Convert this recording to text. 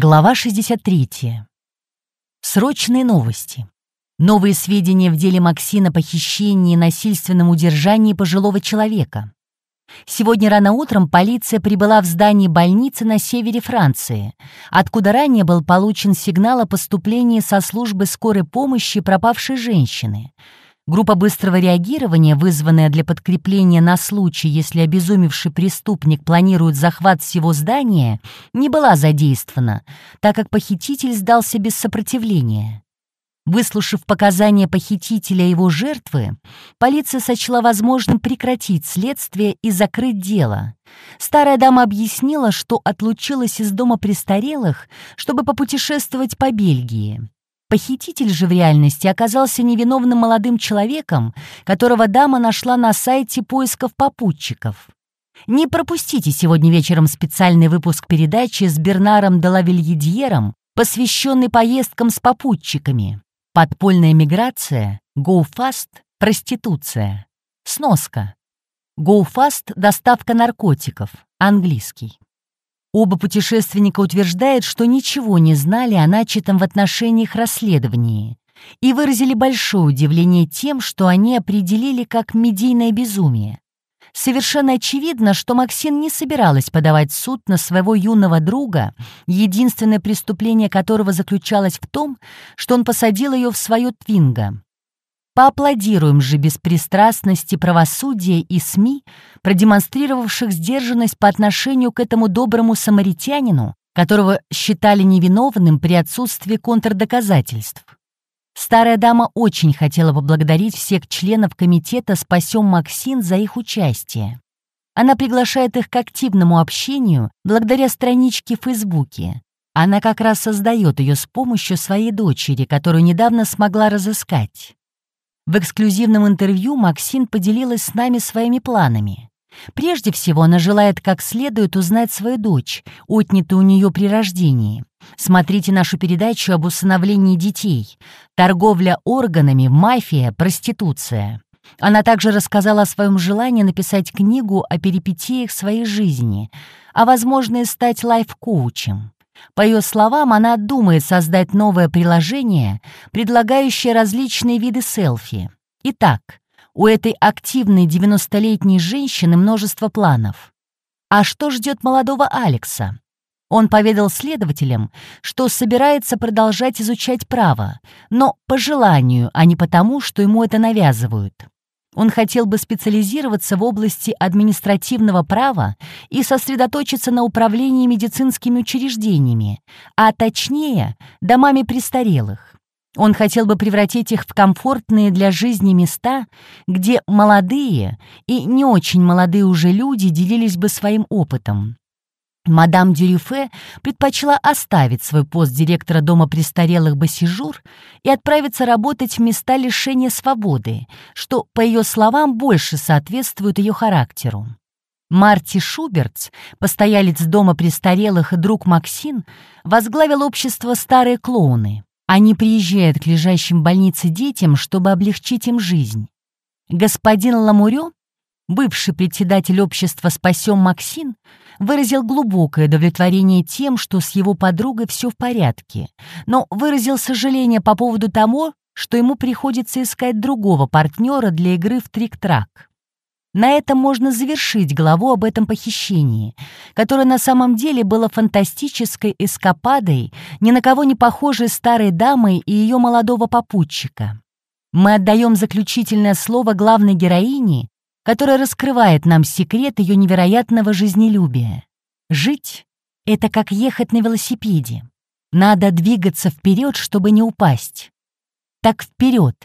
Глава 63. Срочные новости. Новые сведения в деле Максина похищении и насильственном удержании пожилого человека. Сегодня рано утром полиция прибыла в здание больницы на севере Франции, откуда ранее был получен сигнал о поступлении со службы скорой помощи пропавшей женщины — Группа быстрого реагирования, вызванная для подкрепления на случай, если обезумевший преступник планирует захват всего здания, не была задействована, так как похититель сдался без сопротивления. Выслушав показания похитителя и его жертвы, полиция сочла возможным прекратить следствие и закрыть дело. Старая дама объяснила, что отлучилась из дома престарелых, чтобы попутешествовать по Бельгии. Похититель же в реальности оказался невиновным молодым человеком, которого дама нашла на сайте поисков попутчиков. Не пропустите сегодня вечером специальный выпуск передачи с Бернаром Делавильедьером, посвященный поездкам с попутчиками. Подпольная миграция, Fast, проституция. Сноска. Fast — доставка наркотиков, английский. Оба путешественника утверждают, что ничего не знали о начатом в отношениях расследовании и выразили большое удивление тем, что они определили как медийное безумие. Совершенно очевидно, что Максин не собиралась подавать суд на своего юного друга, единственное преступление которого заключалось в том, что он посадил ее в свое твинго. Поаплодируем же беспристрастности правосудия и СМИ, продемонстрировавших сдержанность по отношению к этому доброму самаритянину, которого считали невиновным при отсутствии контрдоказательств. Старая дама очень хотела поблагодарить всех членов комитета «Спасем Максин» за их участие. Она приглашает их к активному общению благодаря страничке в Фейсбуке. Она как раз создает ее с помощью своей дочери, которую недавно смогла разыскать. В эксклюзивном интервью Максин поделилась с нами своими планами. Прежде всего, она желает как следует узнать свою дочь, отнятую у нее при рождении. Смотрите нашу передачу об усыновлении детей. Торговля органами, мафия, проституция. Она также рассказала о своем желании написать книгу о перипетиях своей жизни, а возможно и стать лайф-коучем. По ее словам, она думает создать новое приложение, предлагающее различные виды селфи. Итак, у этой активной 90-летней женщины множество планов. А что ждет молодого Алекса? Он поведал следователям, что собирается продолжать изучать право, но по желанию, а не потому, что ему это навязывают. Он хотел бы специализироваться в области административного права и сосредоточиться на управлении медицинскими учреждениями, а точнее, домами престарелых. Он хотел бы превратить их в комфортные для жизни места, где молодые и не очень молодые уже люди делились бы своим опытом. Мадам Дюрюфе предпочла оставить свой пост директора дома престарелых Басижур и отправиться работать в места лишения свободы, что, по ее словам, больше соответствует ее характеру. Марти Шубертс, постоялец дома престарелых и друг Максин, возглавил общество «Старые клоуны». Они приезжают к лежащим в больнице детям, чтобы облегчить им жизнь. Господин Ламурё Бывший председатель общества «Спасем Максин» выразил глубокое удовлетворение тем, что с его подругой все в порядке, но выразил сожаление по поводу того, что ему приходится искать другого партнера для игры в трик-трак. На этом можно завершить главу об этом похищении, которое на самом деле было фантастической эскападой, ни на кого не похожей старой дамой и ее молодого попутчика. Мы отдаем заключительное слово главной героине, которая раскрывает нам секрет ее невероятного жизнелюбия. Жить — это как ехать на велосипеде. Надо двигаться вперед, чтобы не упасть. Так вперед,